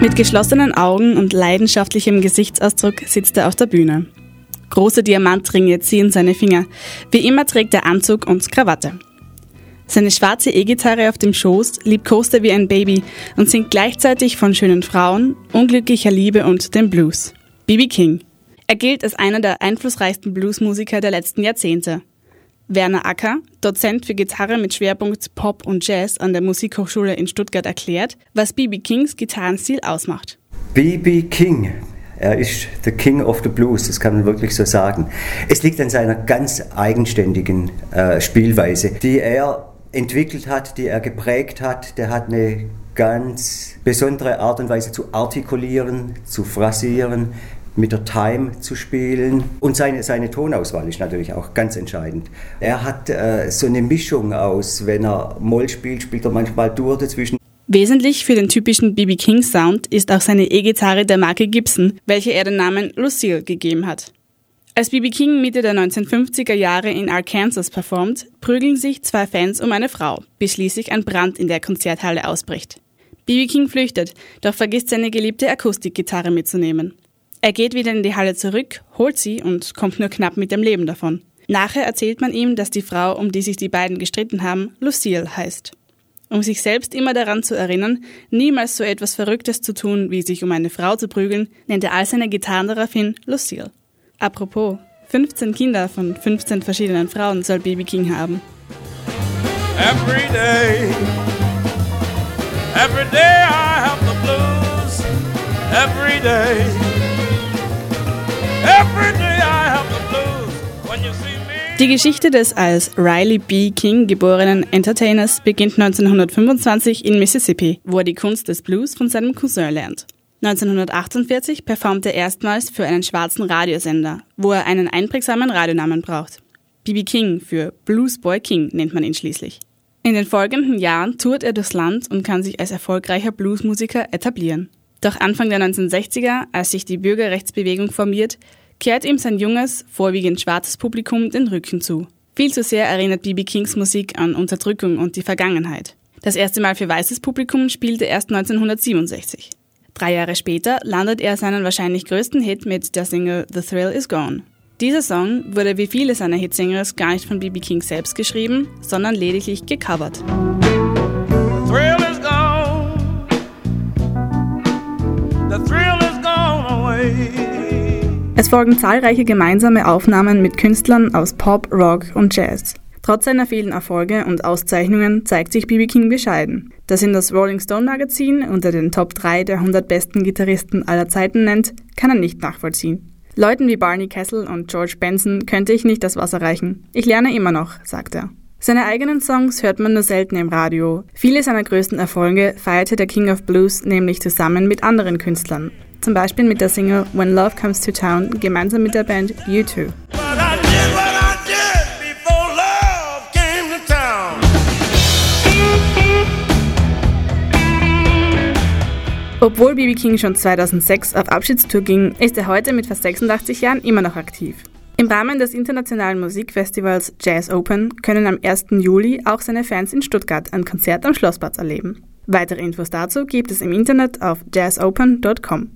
Mit geschlossenen Augen und leidenschaftlichem Gesichtsausdruck sitzt er auf der Bühne. Große Diamantringe ziehen seine Finger. Wie immer trägt er Anzug und Krawatte. Seine schwarze E-Gitarre auf dem Schoß liebkost er wie ein Baby und singt gleichzeitig von schönen Frauen, unglücklicher Liebe und dem Blues. B.B. King. Er gilt als einer der einflussreichsten Bluesmusiker der letzten Jahrzehnte. Werner Acker, Dozent für Gitarre mit Schwerpunkt Pop und Jazz an der Musikhochschule in Stuttgart, erklärt, was B.B. Kings Gitarrenstil ausmacht. B.B. King, er ist the King of the Blues, das kann man wirklich so sagen. Es liegt an seiner ganz eigenständigen äh, Spielweise, die er entwickelt hat, die er geprägt hat. Der hat eine ganz besondere Art und Weise zu artikulieren, zu phrasieren, mit der Time zu spielen. Und seine, seine Tonauswahl ist natürlich auch ganz entscheidend. Er hat äh, so eine Mischung aus, wenn er Moll spielt, spielt er manchmal Dur dazwischen. Wesentlich für den typischen BB King Sound ist auch seine E-Gitarre der Marke Gibson, welche er den Namen Lucille gegeben hat. Als BB King Mitte der 1950er Jahre in Arkansas performt, prügeln sich zwei Fans um eine Frau, bis schließlich ein Brand in der Konzerthalle ausbricht. BB King flüchtet, doch vergisst seine geliebte Akustikgitarre mitzunehmen. Er geht wieder in die Halle zurück, holt sie und kommt nur knapp mit dem Leben davon. Nachher erzählt man ihm, dass die Frau, um die sich die beiden gestritten haben, Lucille heißt. Um sich selbst immer daran zu erinnern, niemals so etwas Verrücktes zu tun, wie sich um eine Frau zu prügeln, nennt er all seine Gitarren daraufhin Lucille. Apropos, 15 Kinder von 15 verschiedenen Frauen soll Baby King haben. Every day, every day I have the blues, every day. Die Geschichte des als Riley B. King geborenen Entertainers beginnt 1925 in Mississippi, wo er die Kunst des Blues von seinem Cousin lernt. 1948 performt er erstmals für einen schwarzen Radiosender, wo er einen einprägsamen Radionamen braucht. B.B. King für Blues Boy King nennt man ihn schließlich. In den folgenden Jahren tourt er durchs Land und kann sich als erfolgreicher Bluesmusiker etablieren. Doch Anfang der 1960er, als sich die Bürgerrechtsbewegung formiert, kehrt ihm sein junges, vorwiegend schwarzes Publikum den Rücken zu. Viel zu sehr erinnert B.B. Kings Musik an Unterdrückung und die Vergangenheit. Das erste Mal für weißes Publikum spielte erst 1967. Drei Jahre später landet er seinen wahrscheinlich größten Hit mit der Single The Thrill Is Gone. Dieser Song wurde wie viele seiner Hitsingles gar nicht von B.B. King selbst geschrieben, sondern lediglich gecovert. Thrill Es folgen zahlreiche gemeinsame Aufnahmen mit Künstlern aus Pop, Rock und Jazz. Trotz seiner vielen Erfolge und Auszeichnungen zeigt sich B.B. King bescheiden. Dass ihn das Rolling Stone Magazin unter den Top 3 der 100 besten Gitarristen aller Zeiten nennt, kann er nicht nachvollziehen. Leuten wie Barney Kessel und George Benson könnte ich nicht das Wasser reichen. Ich lerne immer noch, sagt er. Seine eigenen Songs hört man nur selten im Radio. Viele seiner größten Erfolge feierte der King of Blues nämlich zusammen mit anderen Künstlern zum Beispiel mit der Single When Love Comes to Town gemeinsam mit der Band U2. Obwohl BB King schon 2006 auf Abschiedstour ging, ist er heute mit fast 86 Jahren immer noch aktiv. Im Rahmen des internationalen Musikfestivals Jazz Open können am 1. Juli auch seine Fans in Stuttgart ein Konzert am Schlossplatz erleben. Weitere Infos dazu gibt es im Internet auf jazzopen.com.